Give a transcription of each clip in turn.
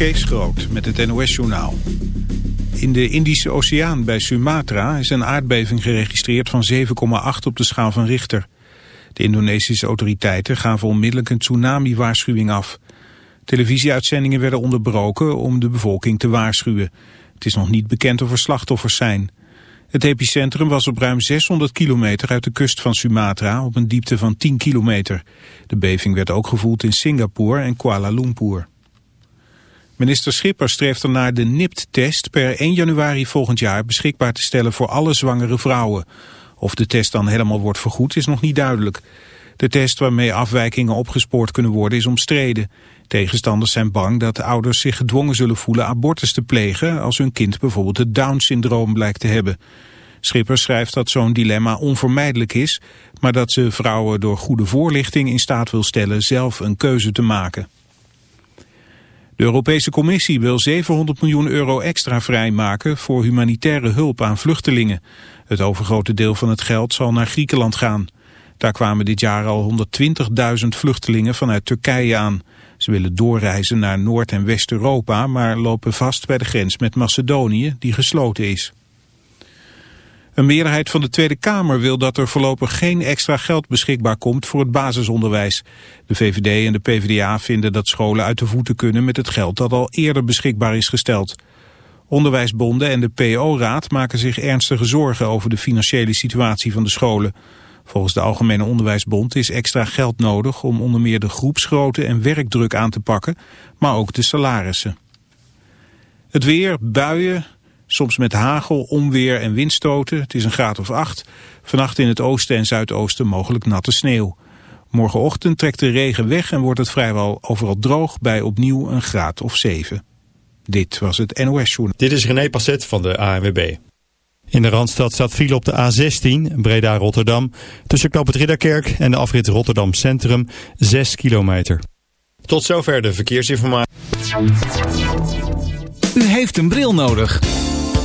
Kees Groot met het NOS-journaal. In de Indische Oceaan bij Sumatra is een aardbeving geregistreerd van 7,8 op de schaal van Richter. De Indonesische autoriteiten gaven onmiddellijk een tsunami-waarschuwing af. Televisieuitzendingen werden onderbroken om de bevolking te waarschuwen. Het is nog niet bekend of er slachtoffers zijn. Het epicentrum was op ruim 600 kilometer uit de kust van Sumatra op een diepte van 10 kilometer. De beving werd ook gevoeld in Singapore en Kuala Lumpur. Minister Schipper streeft ernaar de NIPT-test per 1 januari volgend jaar beschikbaar te stellen voor alle zwangere vrouwen. Of de test dan helemaal wordt vergoed is nog niet duidelijk. De test waarmee afwijkingen opgespoord kunnen worden is omstreden. Tegenstanders zijn bang dat ouders zich gedwongen zullen voelen abortus te plegen als hun kind bijvoorbeeld het Down-syndroom blijkt te hebben. Schipper schrijft dat zo'n dilemma onvermijdelijk is, maar dat ze vrouwen door goede voorlichting in staat wil stellen zelf een keuze te maken. De Europese Commissie wil 700 miljoen euro extra vrijmaken voor humanitaire hulp aan vluchtelingen. Het overgrote deel van het geld zal naar Griekenland gaan. Daar kwamen dit jaar al 120.000 vluchtelingen vanuit Turkije aan. Ze willen doorreizen naar Noord- en West-Europa, maar lopen vast bij de grens met Macedonië, die gesloten is. Een meerderheid van de Tweede Kamer wil dat er voorlopig geen extra geld beschikbaar komt voor het basisonderwijs. De VVD en de PvdA vinden dat scholen uit de voeten kunnen met het geld dat al eerder beschikbaar is gesteld. Onderwijsbonden en de PO-raad maken zich ernstige zorgen over de financiële situatie van de scholen. Volgens de Algemene Onderwijsbond is extra geld nodig om onder meer de groepsgrootte en werkdruk aan te pakken, maar ook de salarissen. Het weer, buien, soms met hagel, onweer en windstoten. Het is een graad of acht. Vannacht in het oosten en zuidoosten mogelijk natte sneeuw. Morgenochtend trekt de regen weg en wordt het vrijwel overal droog bij opnieuw een graad of zeven. Dit was het NOS Journal. Dit is René Passet van de ANWB. In de Randstad staat file op de A16, Breda-Rotterdam, tussen Knoop het Ridderkerk en de afrit Rotterdam Centrum, 6 kilometer. Tot zover de verkeersinformatie. U heeft een bril nodig.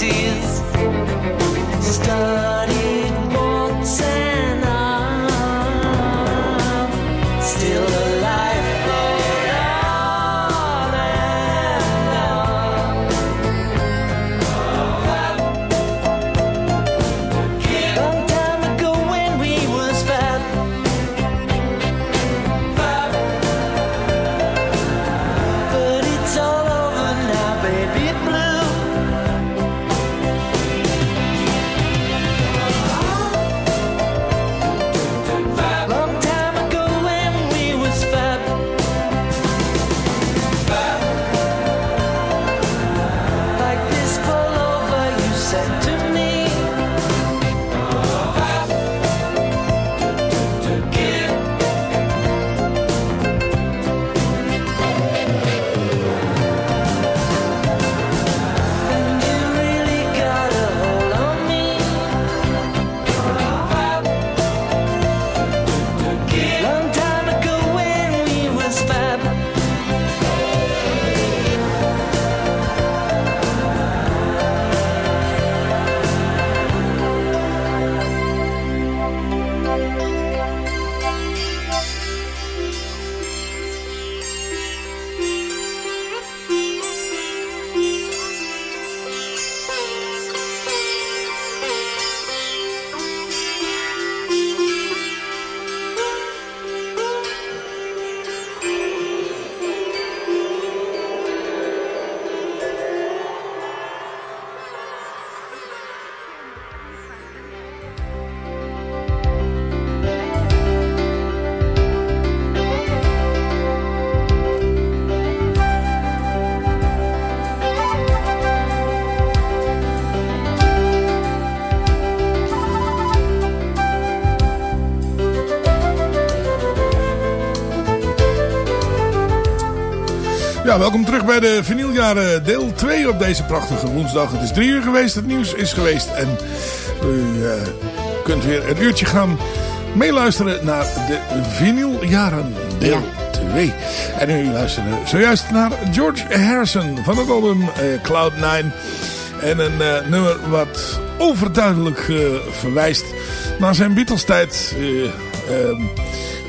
reality welkom terug bij de vinyljaren deel 2 op deze prachtige woensdag. Het is drie uur geweest, het nieuws is geweest en u eh, kunt weer een uurtje gaan meeluisteren naar de vinyljaren deel 2. En u luisterde zojuist naar George Harrison van het album eh, Cloud9. En een eh, nummer wat overduidelijk verwijst naar zijn Beatles tijd. Eh, ehm,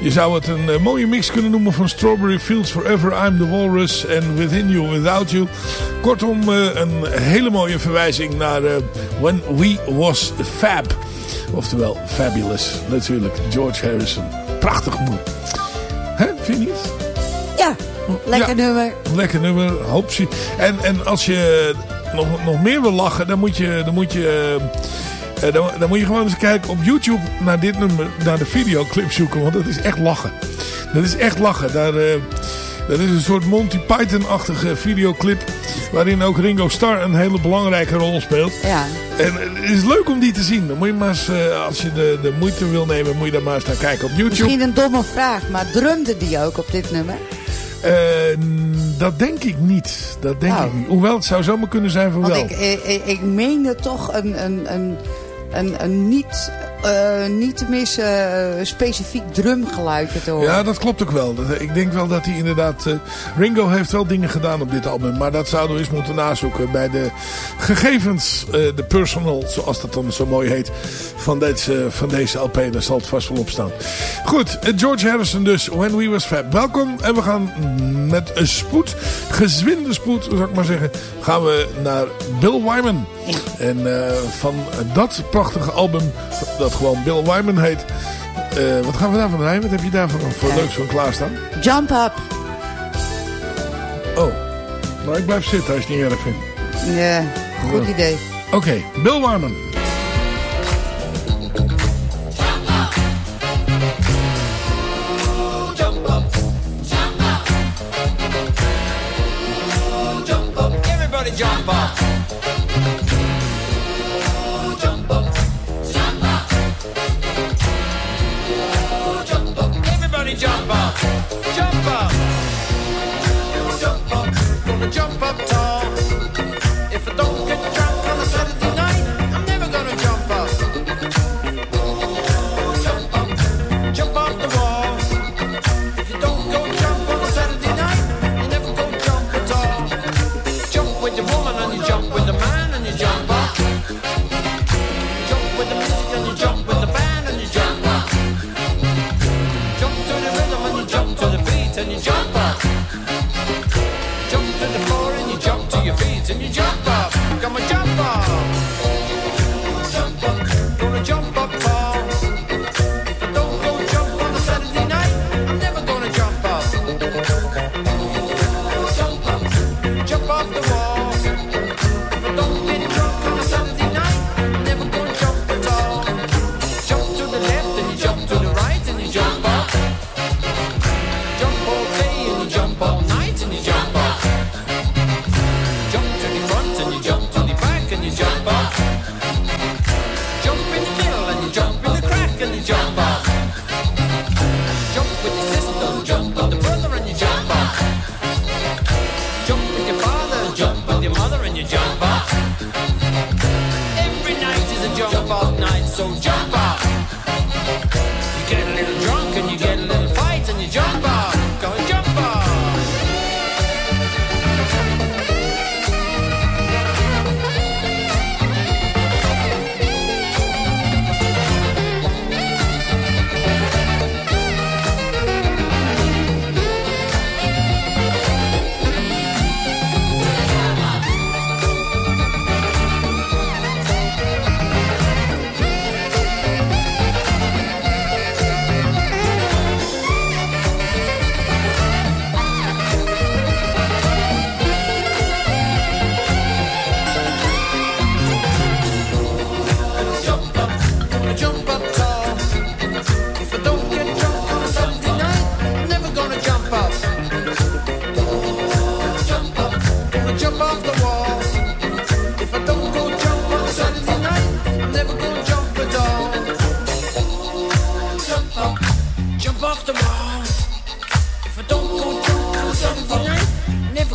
je zou het een eh, mooie mix kunnen noemen van Strawberry Fields Forever, I'm the Walrus en Within You, Without You. Kortom, eh, een hele mooie verwijzing naar eh, When We Was Fab. Oftewel, Fabulous natuurlijk, George Harrison. Prachtig mooi. Hè, vind je niet? Ja, lekker Ja. nummer. Lekker nummer, hoopsie. En, en als je nog, nog meer wil lachen, dan moet je, dan moet je, dan, dan moet je gewoon eens kijken op YouTube naar dit nummer, naar de videoclip zoeken. Want dat is echt lachen. Dat is echt lachen. Daar, eh, dat is een soort Monty Python-achtige videoclip. Waarin ook Ringo Starr een hele belangrijke rol speelt. Ja. En het is leuk om die te zien. Dan moet je maar eens, eh, als je de, de moeite wil nemen, moet je daar maar eens naar kijken op YouTube. Misschien een domme vraag, maar drumde die ook op dit nummer? Eh, dat denk ik niet. Dat denk Nou. ik niet. Hoewel het zou zomaar kunnen zijn van Want wel. ik, ik, ik, ik meende toch een, een, een, een, een niet, eh, niet te missen eh, specifiek drumgeluidje te. Ja, dat klopt ook wel. Ik denk wel dat hij inderdaad... eh, Ringo heeft wel dingen gedaan op dit album. Maar dat zouden we eens moeten nazoeken bij de gegevens. de personal, zoals dat dan zo mooi heet. Van deze, van deze LP. Daar zal het vast wel op staan. Goed, George Harrison dus. When We Was Fab. Welkom. En we gaan met een spoed, gezwinde spoed, zou ik maar zeggen, gaan we naar Bill Wyman. En eh, van dat prachtige album, dat gewoon Bill Wyman heet. eh, wat gaan we daarvan rijden? Wat heb je daarvan voor Ja. leuks van klaarstaan? Jump up. Oh, nou ik blijf zitten als je het niet erg vindt. Ja, goed idee. Oké, Bill Wyman. Jump up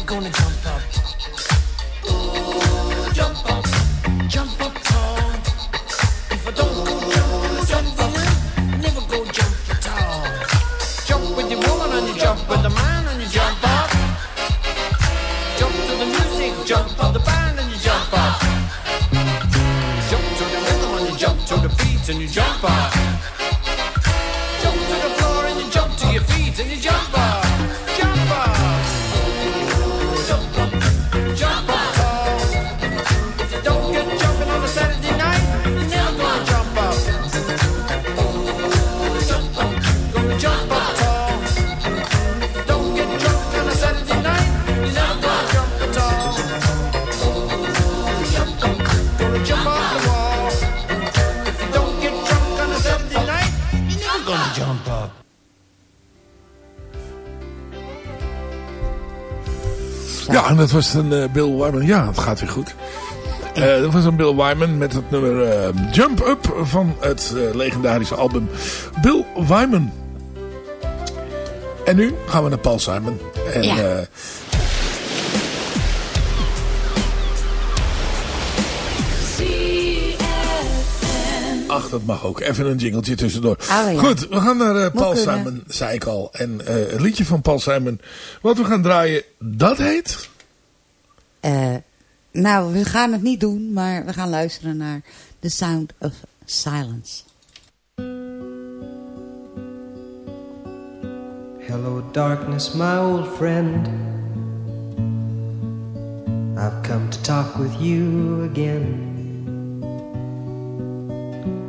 gonna jump up. Jump up, jump up tall. If I don't go jump night, I never go jump at all. Jump with your woman and you jump with the man and you jump up. Jump to the music, jump on the band and you jump up. Jump to the rhythm and you jump to the beat and you. Jump dat was een eh, Bill Wyman. Ja, het gaat weer goed. Eh, dat was een Bill Wyman met het nummer eh, Jump Up van het legendarische album Bill Wyman. En nu gaan we naar Paul Simon. En, Ja. ach, dat mag ook. Even een jingeltje tussendoor. Oh, ja. Goed, we gaan naar Paul. Simon, zei ik al. En het liedje van Paul Simon, wat we gaan draaien, dat heet... Eh, nou, we gaan het niet doen, maar we gaan luisteren naar The Sound of Silence. Hello, darkness, my old friend. I've come to talk with you again.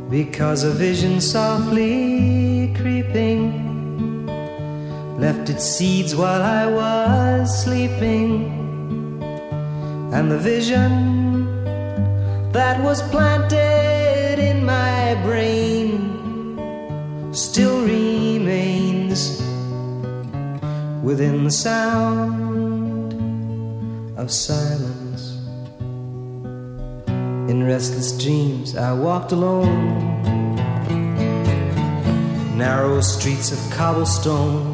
Because a vision softly creeping left its seeds while I was sleeping. And the vision that was planted in my brain still remains within the sound of silence. In restless dreams, I walked alone, narrow streets of cobblestone,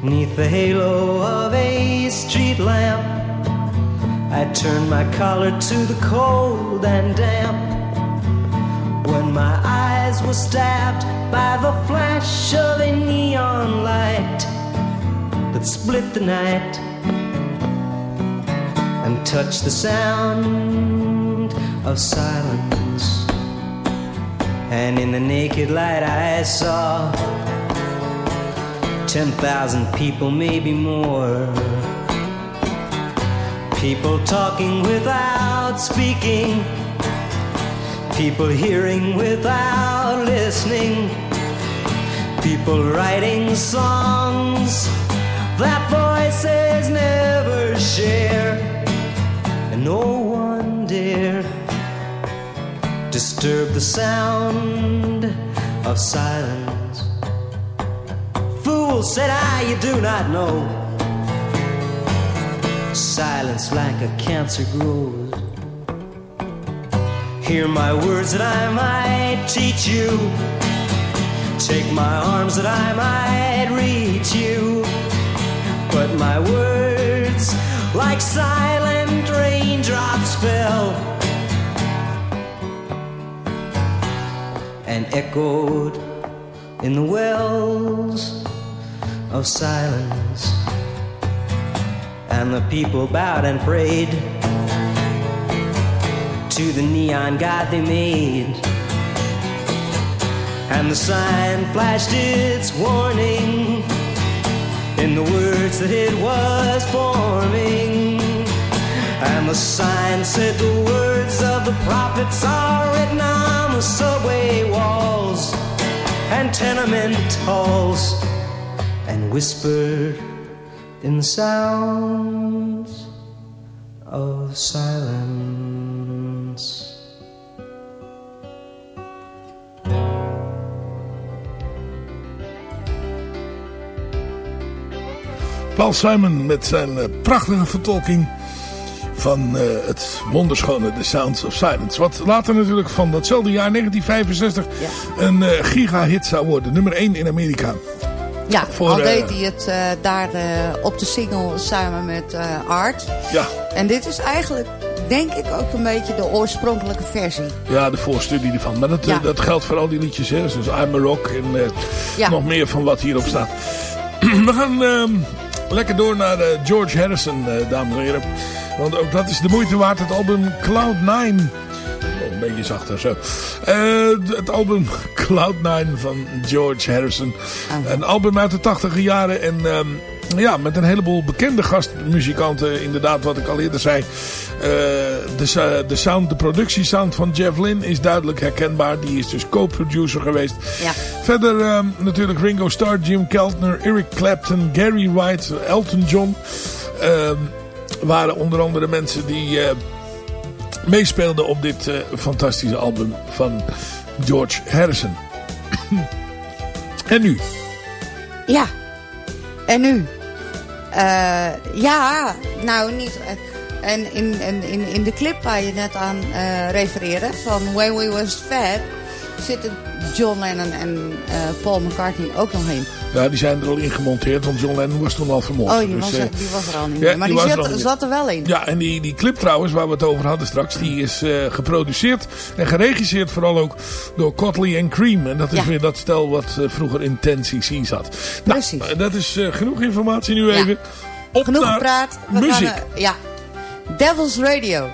Neath the halo of a street lamp, I turned my collar to the cold and damp. When my eyes were stabbed by the flash of a neon light that split the night and touched the sound of silence. And in the naked light, I saw 10,000 people, maybe more. People talking without speaking, people hearing without listening, people writing songs that voices never share, and no one dare disturb the sound of silence. Fool, said I, you do not know. Silence like a cancer grows. Hear my words that I might teach you. Take my arms that I might reach you. But my words, like silent raindrops, fell and echoed in the wells of silence. And the people bowed and prayed to the neon god they made. And the sign flashed its warning in the words that it was forming. And the sign said the words of the prophets are written on the subway walls and tenement halls and whispered in the sounds of silence. Paul Simon met zijn eh, prachtige vertolking van eh, het wonderschone The Sounds of Silence. Wat later natuurlijk van datzelfde jaar 1965 een eh, giga-hit zou worden. Nummer 1 in Amerika. Ja, Voor, al eh, deed hij het eh, daar eh, op de single samen met Art. Ja, En dit is eigenlijk, denk ik, ook een beetje de oorspronkelijke versie. ja de voorstudie ervan. Maar dat, Ja. dat geldt voor al die liedjes. Hè. Dus I'm a Rock en Ja. nog meer van wat hierop staat. We gaan ehm, lekker door naar George Harrison, dames en heren. Want ook dat is de moeite waard. Het album Cloud9. Oh, een beetje zachter zo. Eh, het album Cloud9 van George Harrison. Een album uit de tachtige jaren. En ehm, ja, met een heleboel bekende gastmuzikanten. Inderdaad, wat ik al eerder zei. Eh, de, de sound, de productiesound van Jeff Lynne is duidelijk herkenbaar. Die is dus co-producer geweest. Ja. Verder ehm, natuurlijk Ringo Starr, Jim Keltner, Eric Clapton, Gary Wright, Elton John. Ehm, waren onder andere mensen die eh, meespeelden op dit eh, fantastische album van George Harrison. en nu? Ja. En nu? Eh, ja, nou niet... eh, en in, in, in, de clip waar je net aan refereerde, van When We Was Fat, zitten John Lennon en eh, Paul McCartney ook nog in. Ja, die zijn er al in gemonteerd, want John Lennon was toen al vermoord. Oh, die, Dus, was, eh, er, die was er al niet ja, meer. Maar die die, was er zat, zat er wel in. Ja, en die, die clip trouwens, waar we het over hadden straks, die is eh, geproduceerd en geregisseerd vooral ook door Cotley and Cream. En dat is Ja. weer dat stel wat vroeger in 10cc zat. Precies. Nou, dat is genoeg informatie nu Ja. even. Op Genoeg naar gepraat. We muziek. Gaan, ja. Devil's Radio.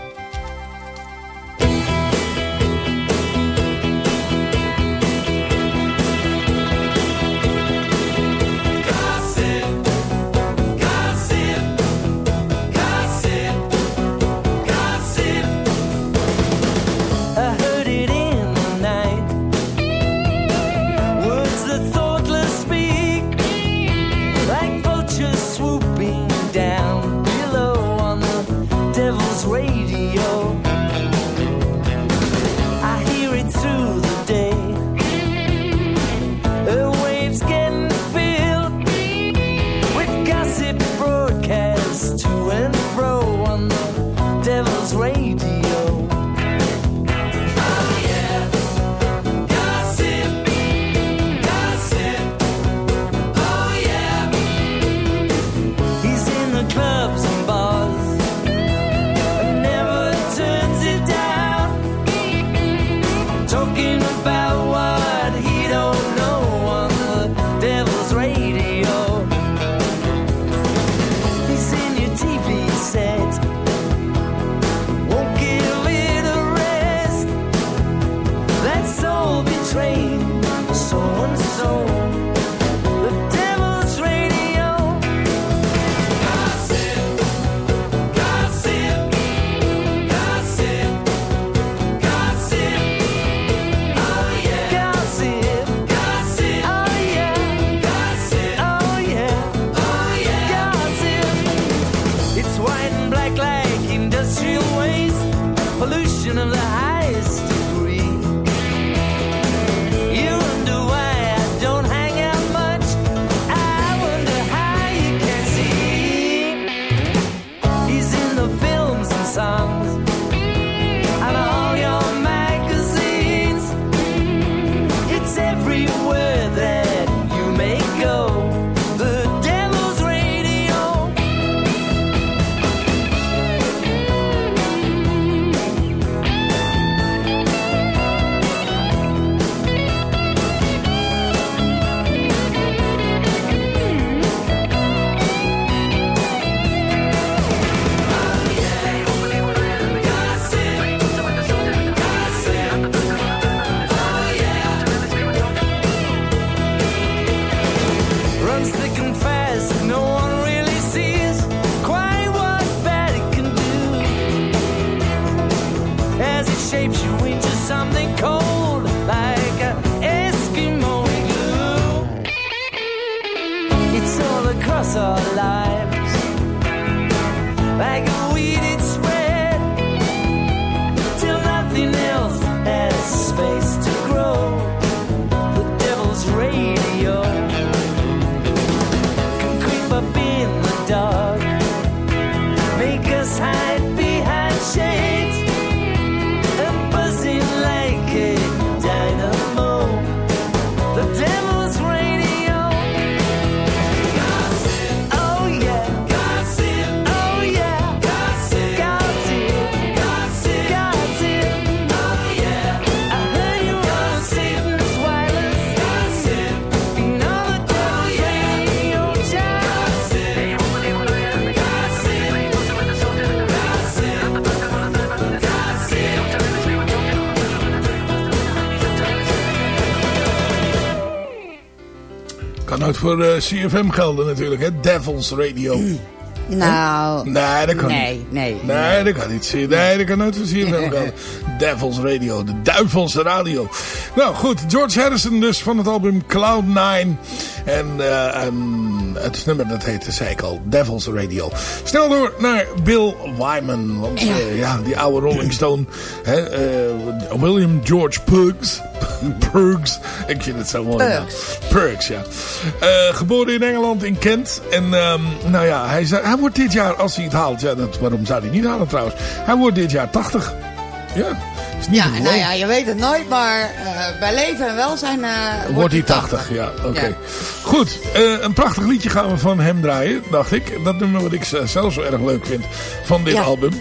Nooit voor eh, CFM gelden natuurlijk, hè? Devil's Radio. Nou, Nee, dat kan nee, niet. nee. Nee, dat kan niet. Nee, dat kan nooit voor CFM gelden. Devil's Radio, de duivelse radio. Nou goed, George Harrison dus van het album Cloud9. En, eh, en het nummer dat heette, zei ik al, Devil's Radio. Snel door naar Bill Wyman. Want Ja. ja die oude Rolling Stone. Hè, eh, William George Puggs. Puggs. Ik vind het zo mooi. Puggs. Puggs, ja. Eh, geboren in Engeland, in Kent. En ehm, nou ja, hij, zei- hij wordt dit jaar, als hij het haalt... Ja, dat, waarom zou hij niet halen trouwens? Hij wordt dit jaar 80. Ja, Ja, nou ja, je weet het nooit, maar eh, bij leven en welzijn eh, Wordt hij 80, ja, oké. Ja. Goed, eh, een prachtig liedje gaan we van hem draaien, dacht ik. Dat nummer wat ik zelf zo erg leuk vind van dit Ja. album.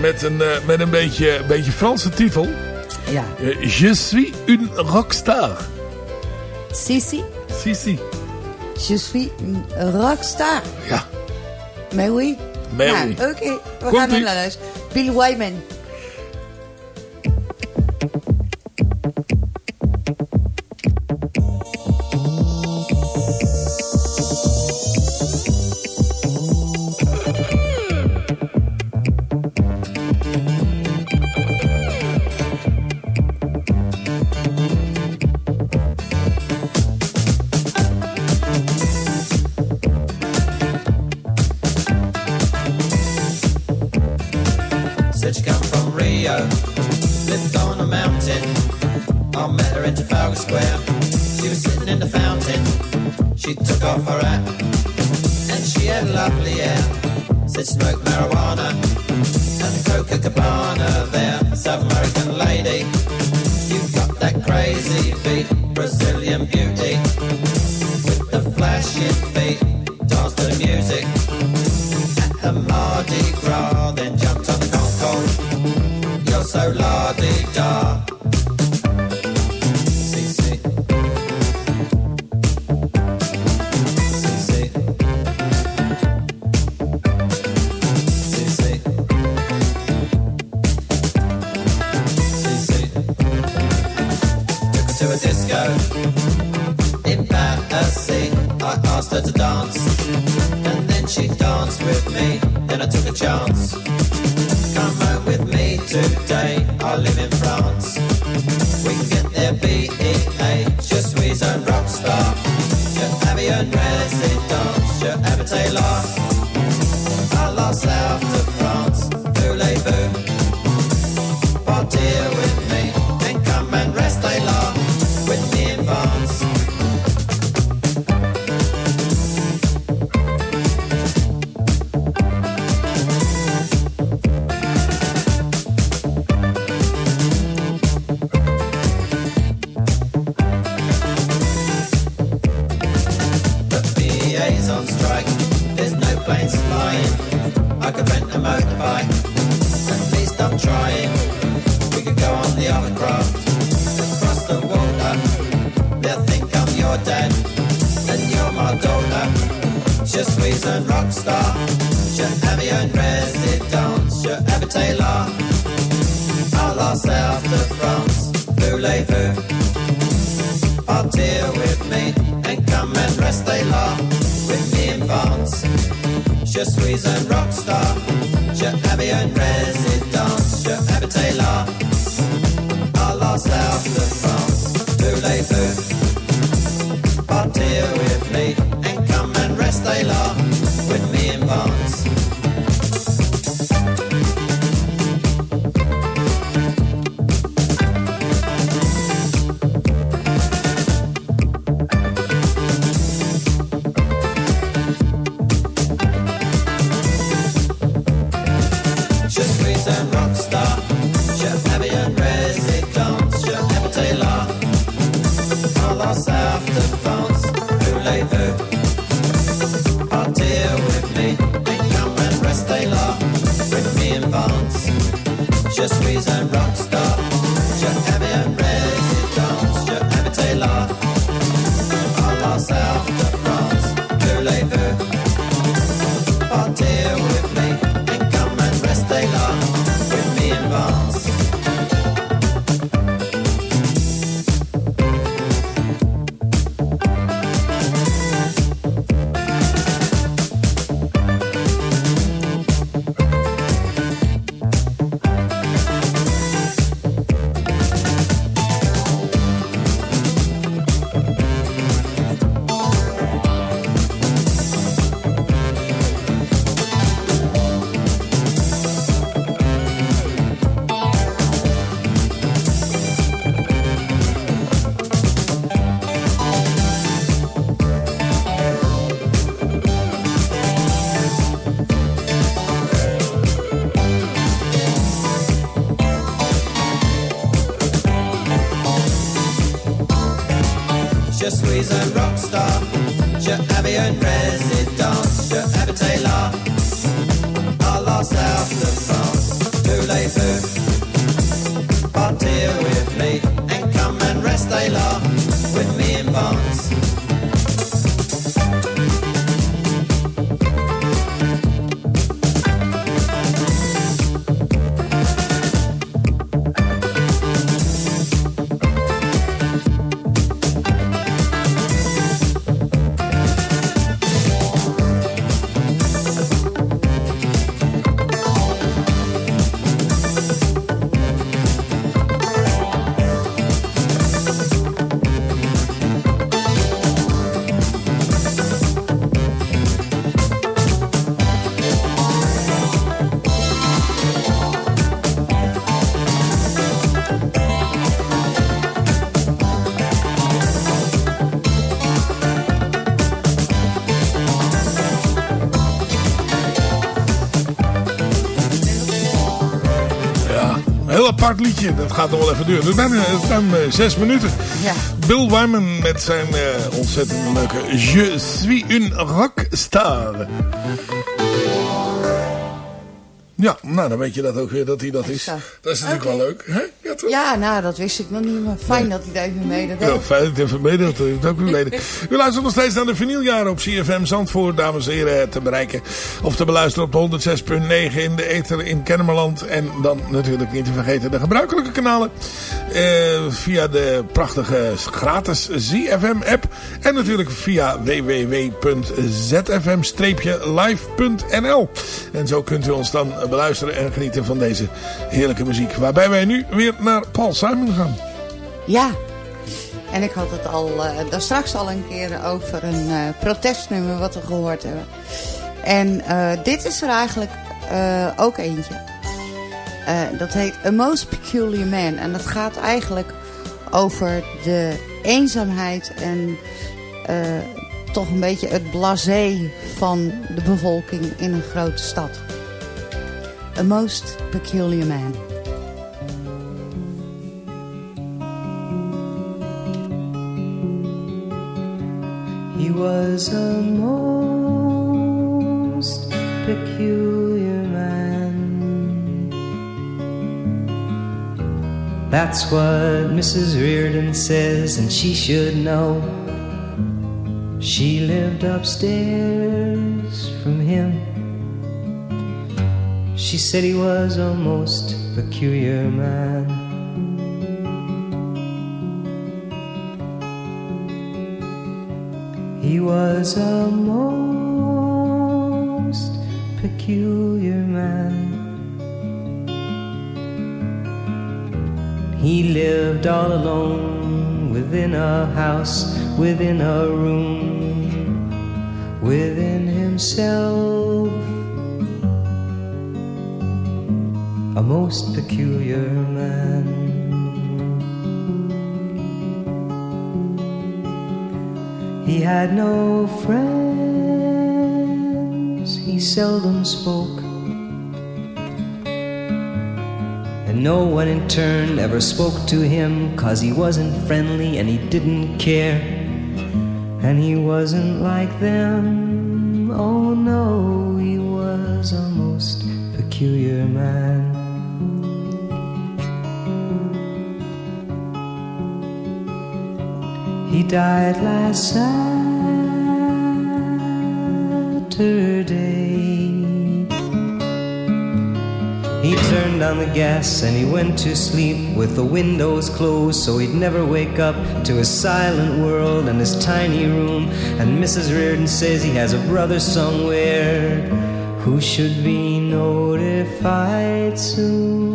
Met een, met een beetje, beetje Franse titel. Ja. Je suis une rockstar. Sissi, Si, si. je suis een rockstar. Ja. Mais oui. Mais nou, oui. Oké, we gaan naar huis. Bill Wyman. just squeeze and rock star. dat liedje. Dat gaat nog wel even duren. We zijn, eh, het zijn eh, zes minuten. Ja. Bill Wyman met zijn eh, ontzettend leuke Je suis une rockstar. Ja, nou dan weet je dat ook weer dat hij dat is. Dat is natuurlijk wel leuk. Hè? Ja, nou, dat wist ik nog niet, maar fijn dat hij het even meedeelt. Ja, fijn dat je even meedeelt. Dat heeft ook weer weten. U luistert nog steeds naar de vinyljaren op CFM Zandvoort, dames en heren, te bereiken. Of te beluisteren op de 106.9 in de ether in Kennemerland. En dan natuurlijk niet te vergeten de gebruikelijke kanalen. Eh, via de prachtige gratis ZFM-app. En natuurlijk via www.zfm-live.nl. En zo kunt u ons dan beluisteren en genieten van deze heerlijke muziek. Waarbij wij nu weer naar Paul Simon gaan. Ja. En ik had het al, eh, daar straks al een keer over een eh, protestnummer wat we gehoord hebben. En dit is er eigenlijk ook eentje. Eh, dat heet A Most Peculiar Man. En dat gaat eigenlijk over de eenzaamheid en eh, toch een beetje het blasé van de bevolking in een grote stad. A Most Peculiar Man. He was a most peculiar That's what Mrs. Reardon says, and she should know. She lived upstairs from him. She said he was a most peculiar man. He was a most peculiar man. He lived all alone within a house, within a room, within himself. A most peculiar man. He had no friends, he seldom spoke. No one in turn ever spoke to him, cause he wasn't friendly and he didn't care. And he wasn't like them, oh no, he was a most peculiar man. He died last Saturday. He turned on the gas and he went to sleep with the windows closed so he'd never wake up to his silent world and his tiny room. And Mrs. Reardon says he has a brother somewhere who should be notified soon.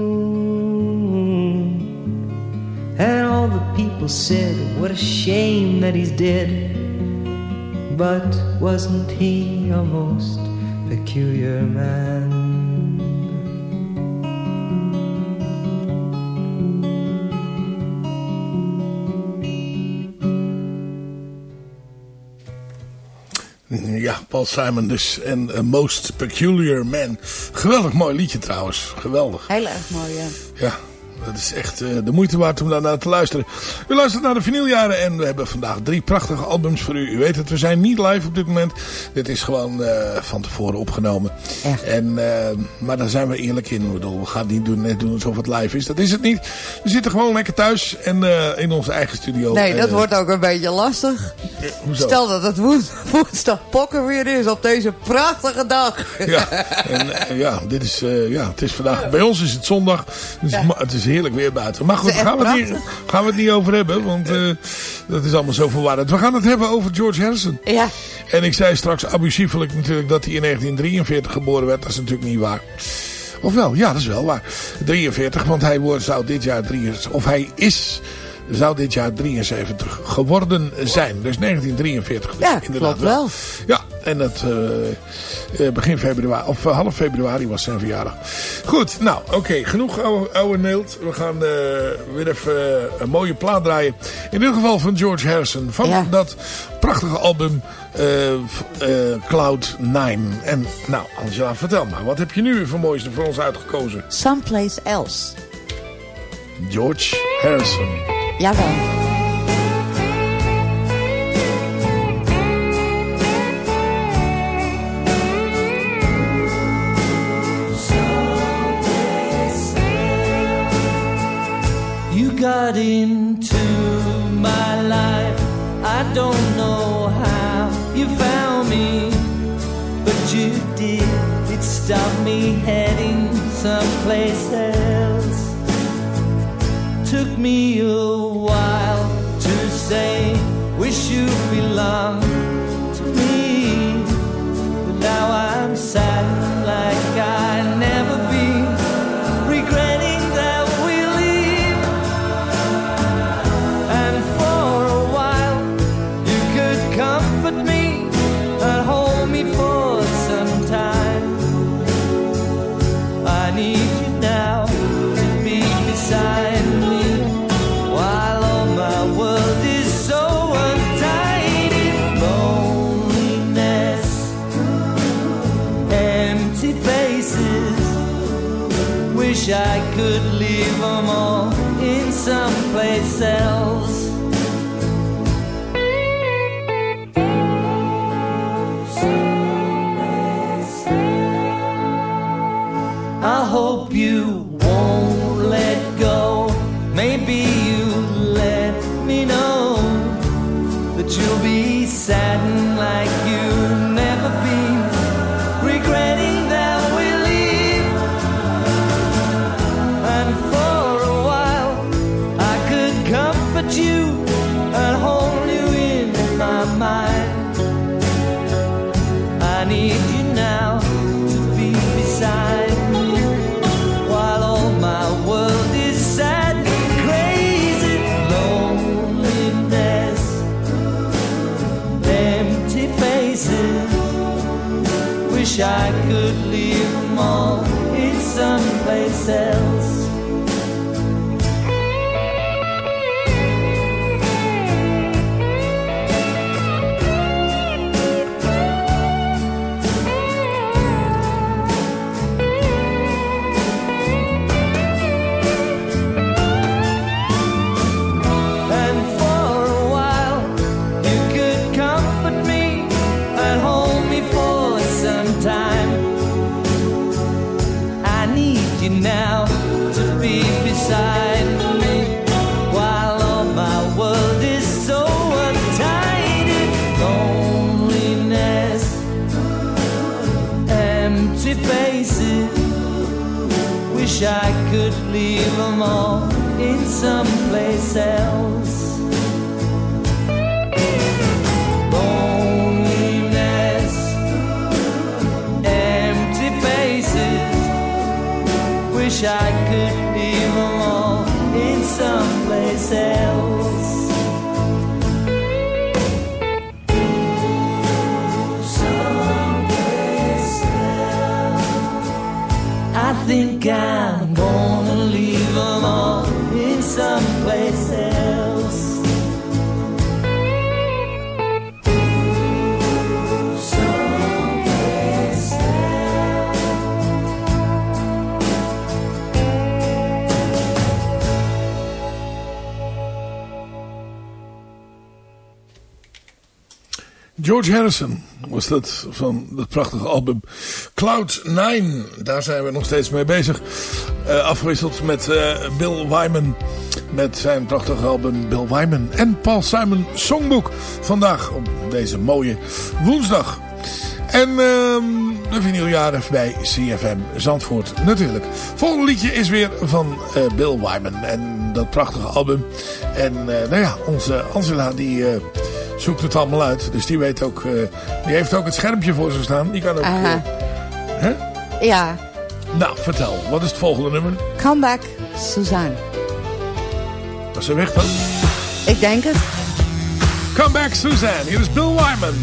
And all the people said, What a shame that he's dead. But wasn't he a most peculiar man? Ja, Paul Simon dus. En A Most Peculiar Man. Geweldig mooi liedje trouwens. Geweldig. Heel erg mooi, ja. Ja, dat is echt eh, de moeite waard om daarnaar te luisteren. U luistert naar de vinyljaren en we hebben vandaag drie prachtige albums voor u. U weet het, we zijn niet live op dit moment. Dit is gewoon eh, van tevoren opgenomen. En, eh, maar daar zijn we eerlijk in. Bedoel, we gaan het niet doen, net doen alsof het live is. Dat is het niet. We zitten gewoon lekker thuis en eh, in onze eigen studio. Nee, dat wordt ook een beetje lastig. hoezo? Stel dat het woens, woensdag pokken weer is op deze prachtige dag. Ja, en, eh, ja, dit is, eh, ja, het is vandaag. Bij ons is het zondag. Dus Ja. het is heerlijk weer buiten. Maar goed, daar gaan we, het niet, gaan we het niet over hebben. Want eh, dat is allemaal zo verwarrend. We gaan het hebben over George Harrison. Ja. En ik zei straks abusiefelijk natuurlijk dat hij in 1943 geboren werd. Dat is natuurlijk niet waar. Of wel? Ja, dat is wel waar. 43, want hij wordt, zou dit jaar 73, of hij is, zou dit jaar 73 geworden zijn. Dus 1943. Dus Ja, inderdaad klopt wel. Ja, en dat eh, begin februari, of eh, half februari was zijn verjaardag. Goed, nou oké, genoeg oude, oude neelt. We gaan weer even een mooie plaat draaien. In ieder geval van George Harrison. Van Ja. dat prachtige album Cloud 9. En nou, Angela, vertel maar. Wat heb je nu voor mooiste voor ons uitgekozen? Someplace else. George Harrison. Jawel. into my life. I don't know how you found me, but you did. It stopped me heading someplace else. Took me a while to say, Wish you belonged. Wish I could leave them all in someplace else. George Harrison was dat van dat prachtige album Cloud 9. Daar zijn we nog steeds mee bezig. Eh, afgewisseld met eh, Bill Wyman. Met zijn prachtige album Bill Wyman en Paul Simon Songbook. Vandaag op deze mooie woensdag. En ehm de vinyljaren bij CFM Zandvoort natuurlijk. Volgende liedje is weer van eh, Bill Wyman. En dat prachtige album. En nou ja, onze Angela die zoekt het allemaal uit. Dus die weet ook, eh, die heeft ook het schermpje voor zich staan. Die kan ook... Eh, hè? Ja, Nou, vertel. Wat is het volgende nummer? come back, Suzanne. Was ze weg dan? Ik denk het. Come back Suzanne. Hier is Bill Wyman.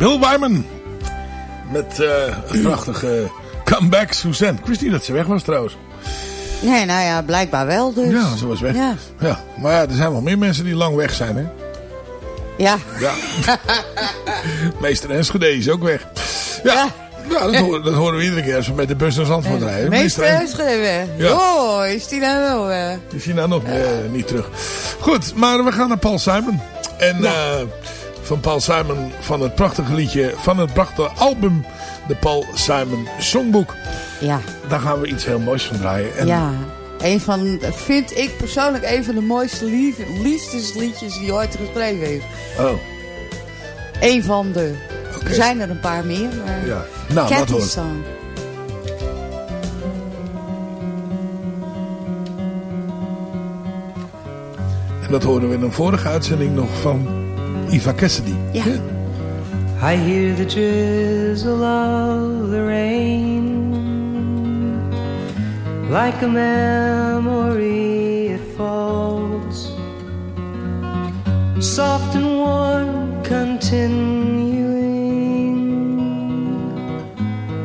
Bill Wyman. Met eh, een prachtige comeback, Suzanne. Ik wist niet dat ze weg was trouwens. Nee, nou ja, blijkbaar wel dus. Ja, ze was weg. Ja. Ja, maar ja, er zijn wel meer mensen die lang weg zijn, hè? Ja. Ja. Meester Enschede is ook weg. Ja, ja. dat, horen, dat horen we iedere keer als we met de bus naar Zandvoort rijden. Meester En- Enschede. Ja. Oh, is die nou wel... eh, Die zien nou nog eh, niet terug. Goed, maar we gaan naar Paul Simon. En eh, van Paul Simon van het prachtige liedje, van het prachtige album, de Paul Simon Songbook. Ja. Daar gaan we iets heel moois van draaien. En Ja. Een van, vind ik persoonlijk een van de mooiste lief, liefdesliedjes die ooit geschreven heeft. Oh, Eén van de. Er zijn er een paar meer, maar... ja. Nou, wat. Song. En dat hoorden we in een vorige uitzending nog van Eva Cassidy. Ja. I hear the drizzle of the rain Like a memory it falls Soft and warm continuing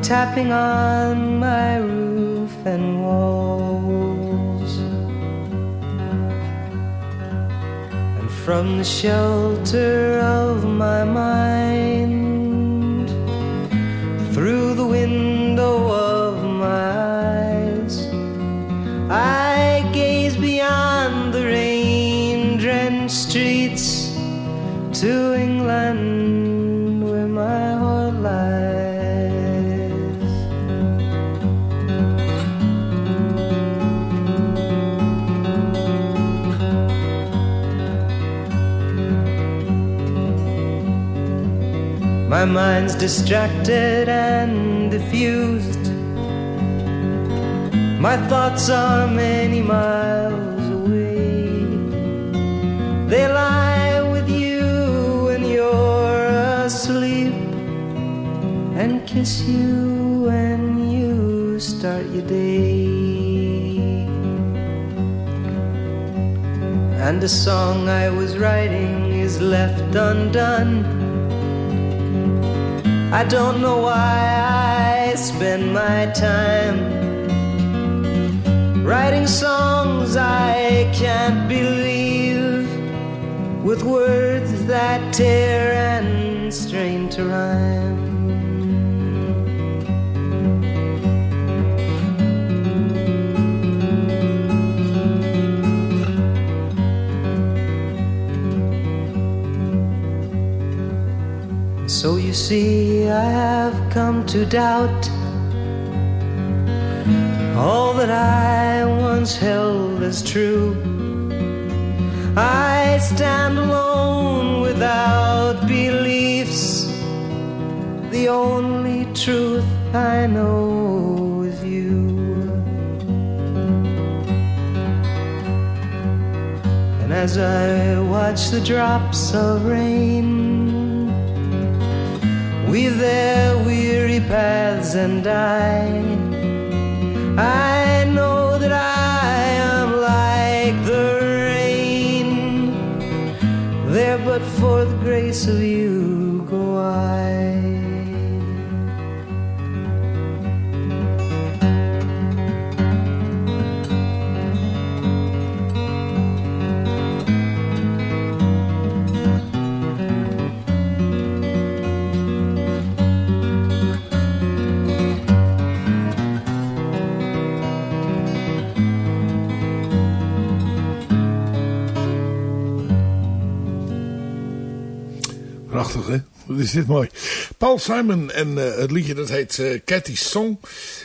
Tapping on my roof and walls from the shelter of my mind Through the window of my eyes. I gaze beyond the rain-drenched streets To England My mind's distracted and diffused. My thoughts are many miles away. They lie with you when you're asleep and kiss you when you start your day. And a song I was writing is left undone. I don't know why I spend my time writing songs I can't believe with words that tear and strain to rhyme. So you see, I have come to doubt all that I once held as true. I stand alone without beliefs. The only truth I know is you. And as I watch the drops of rain weave their weary paths and die. I know that I am like the rain. There, but for the grace of you, go I. Prachtig, hè? Wat is dit mooi. Paul Simon en eh, het liedje dat heet eh Cathy's Song.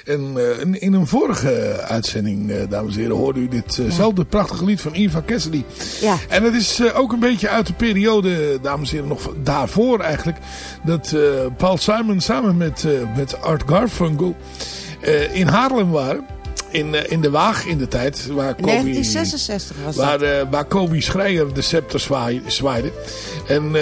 En eh, in, een vorige uitzending, dames en heren, hoorde u ditzelfde prachtige lied van Eva Cassidy. Ja. En het is ook een beetje uit de periode, dames en heren, nog daarvoor eigenlijk. Dat Paul Simon samen met, met Art Garfunkel in Haarlem waren. In, in de Waag in de tijd. Waar Kobe, 1966 was dat. waar, eh, waar Kobe Schreier de scepter zwaai- zwaaide. En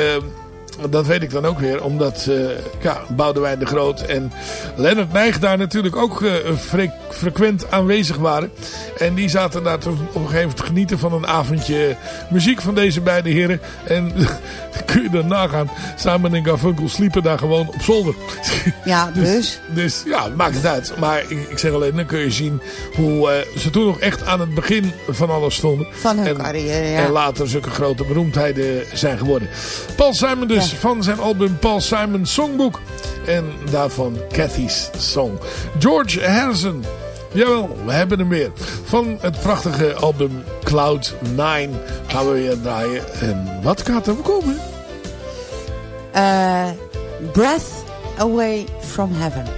Dat weet ik dan ook weer, omdat eh, ja, Boudewijn de Groot en Lennart Nijg daar natuurlijk ook eh, fre- frequent aanwezig waren. En die zaten daar toen op een gegeven moment te genieten van een avondje muziek van deze beide heren. En kun je dan nagaan, Simon en Garfunkel sliepen daar gewoon op zolder. Ja, dus. Dus ja, het maakt het uit. Maar ik, ik zeg alleen, dan kun je zien hoe eh, ze toen nog echt aan het begin van alles stonden. Van hun en, carrière, ja. En later zulke grote beroemdheden zijn geworden. Paul Simon dus, van zijn album Paul Simon Songbook. En daarvan Cathy's Song. George Harrison. Jawel, we hebben hem weer. Van het prachtige album Cloud 9 gaan we weer draaien. En wat gaat er komen? Eh, breath Away from Heaven.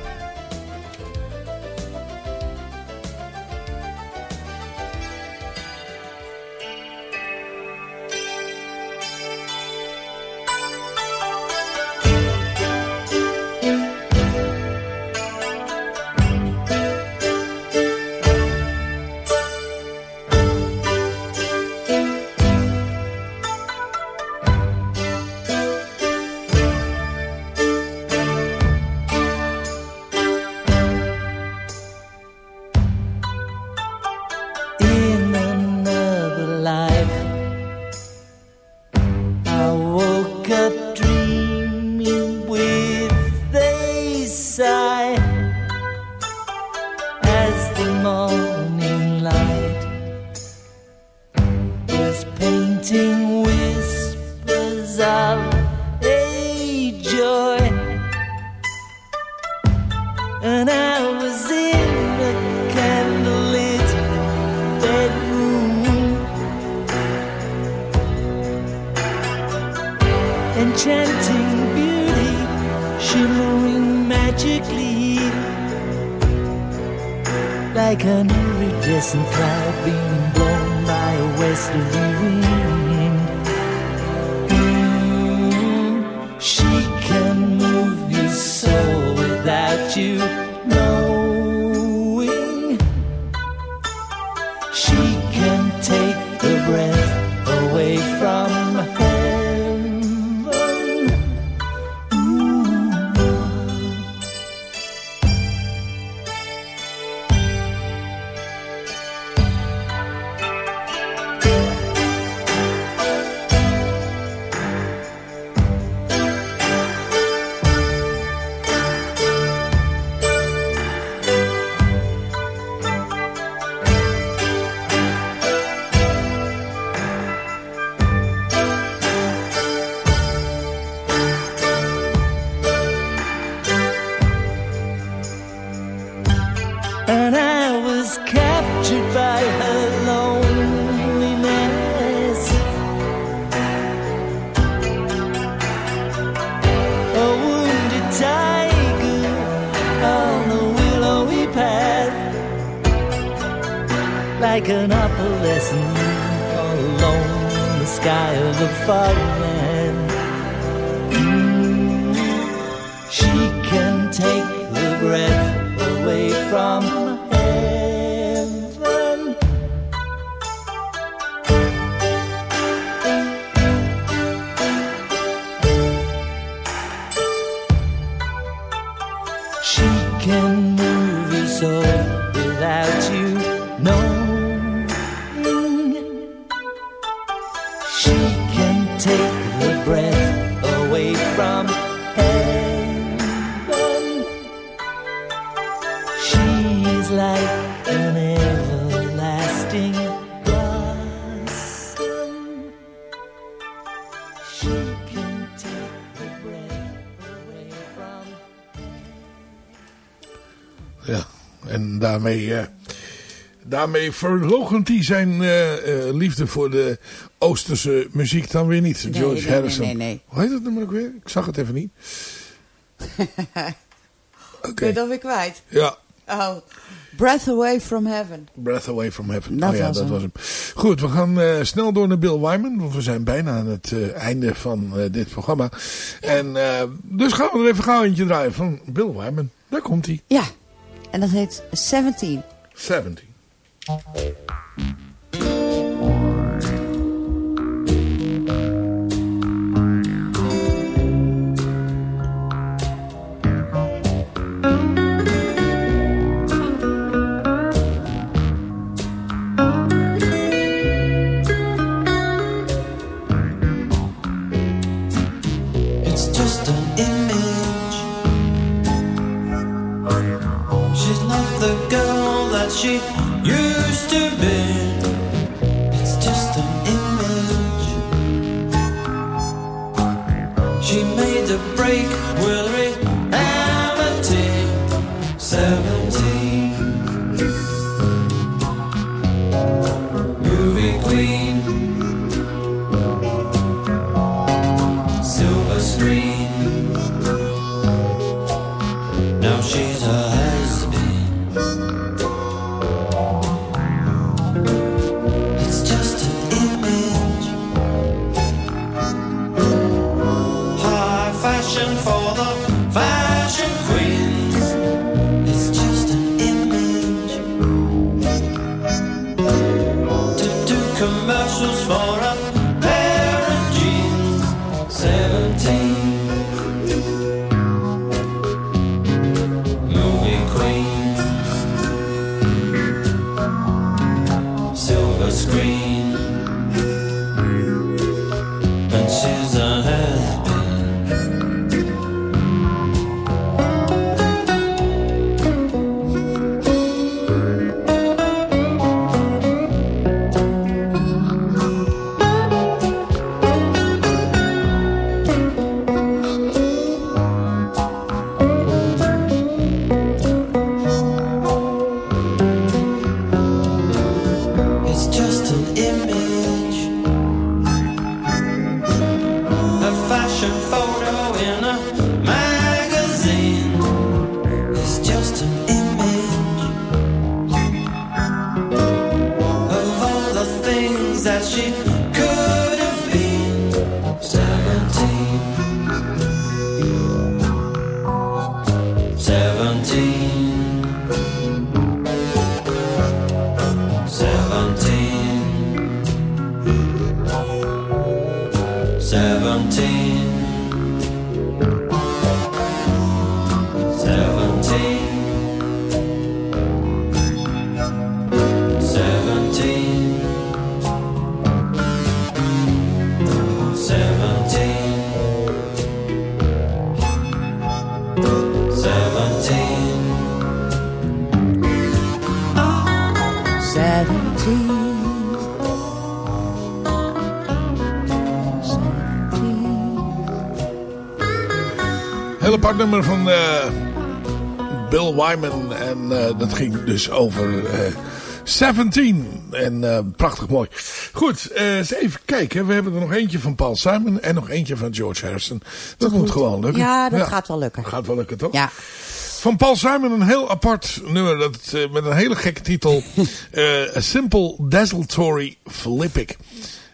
Daarmee, eh daarmee hij zijn eh, eh, liefde voor de Oosterse muziek dan weer niet. George nee, nee, Harrison. nee, nee. Hoe heet dat nummer ook weer? Ik zag het even niet. Oké. Ben je dat weer kwijt? Ja, Oh, Breath Away from Heaven. Breath Away from Heaven. Dat oh ja, was dat hem. was hem. Goed, we gaan snel door naar Bill Wyman. Want we zijn bijna aan het einde van dit programma. En dus gaan we er even gauw eentje draaien van Bill Wyman. Daar komt hij. Ja, en dat heet 17. 17. Screen. Nummer van eh, Bill Wyman. En eh, dat ging dus over eh 17. En prachtig mooi. Goed, eens even kijken. We hebben er nog eentje van Paul Simon en nog eentje van George Harrison. Dat moet gewoon lukken. Ja, dat gaat wel lukken. Gaat wel lukken, toch? Ja. Van Paul Simon een heel apart nummer dat, met een hele gekke titel. A Simple Desultory Philippic.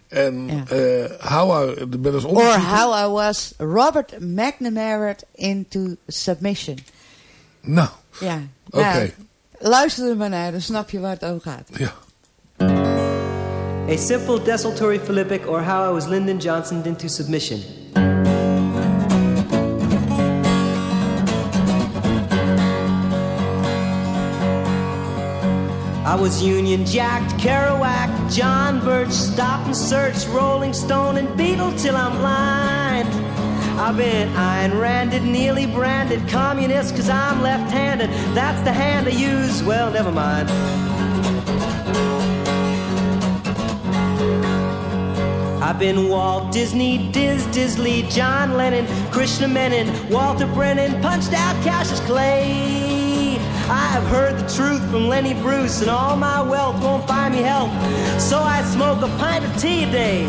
En eh how I, Or how I was Robert McNamara into submission. Nou, Ja. Oké. Nou, luister er maar naar, dan snap je waar het over gaat. Ja. A simple desultory philippic or how I was Lyndon Johnson into submission. I was Union Jacked, Kerouac, John Birch, Stop and Search, Rolling Stone, and Beatle till I'm blind. I've been Ayn Randed, nearly branded communist cause I'm left handed. That's the hand I use, well, never mind. I've been Walt Disney, Diz Disley, John Lennon, Krishna Menon, Walter Brennan, punched out Cassius Clay. I have heard the truth from Lenny Bruce, and all my wealth won't buy me health, so I smoke a pint of tea a day.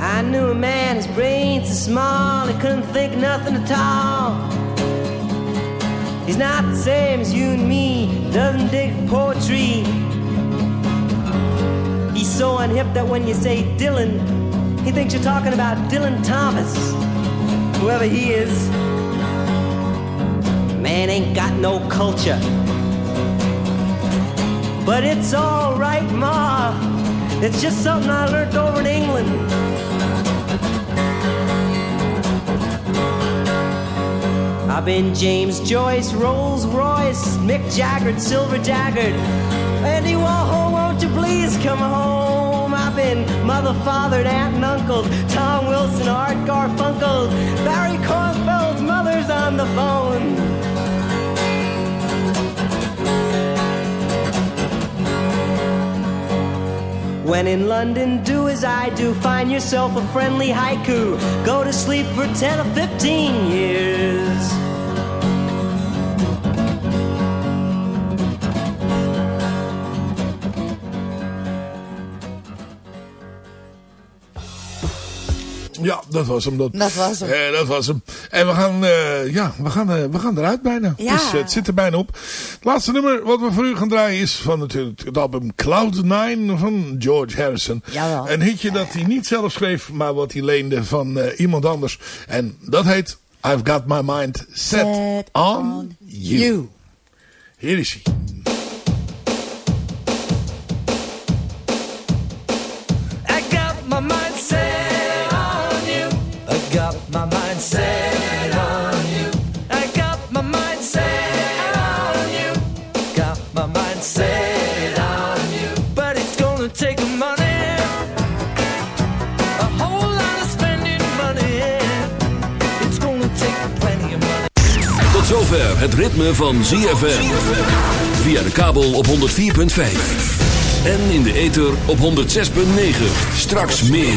I knew a man, his brains so small, he couldn't think nothing at all. He's not the same as you and me, doesn't dig poetry. So unhip that when you say Dylan, he thinks you're talking about Dylan Thomas, whoever he is. Man ain't got no culture. But it's alright, Ma. It's just something I learned over in England. I've been James Joyce, Rolls Royce, Mick Jagger, Silver Daggered. Andy Warhol, won't you please come home? Been mother, fathered, aunt, and uncle. Tom Wilson, Art Garfunkel, Barry Kornfeld's mother's on the phone. When in London, do as I do. Find yourself a friendly haiku. Go to sleep for 10 or 15 years. Dat was hem. Dat, Dat was hem. Eh, dat was hem. En we gaan, eh, ja, we gaan, eh, we gaan eruit bijna. Ja. Dus, het zit er bijna op. Het laatste nummer wat we voor u gaan draaien is van natuurlijk het album Cloud9 van George Harrison. Jawel. Een hitje dat hij niet zelf schreef, maar wat hij leende van iemand anders. En dat heet I've Got My Mind Set, Set on, you. you. Hier is hij. Got my mind set on you. I got my mind set on you. Got my mind set on you. But it's gonna take money. A whole lot of spending money. It's gonna take plenty of money. Tot zover het ritme van ZFM. Via de kabel op 104.5. En in de ether op 106.9. Straks meer.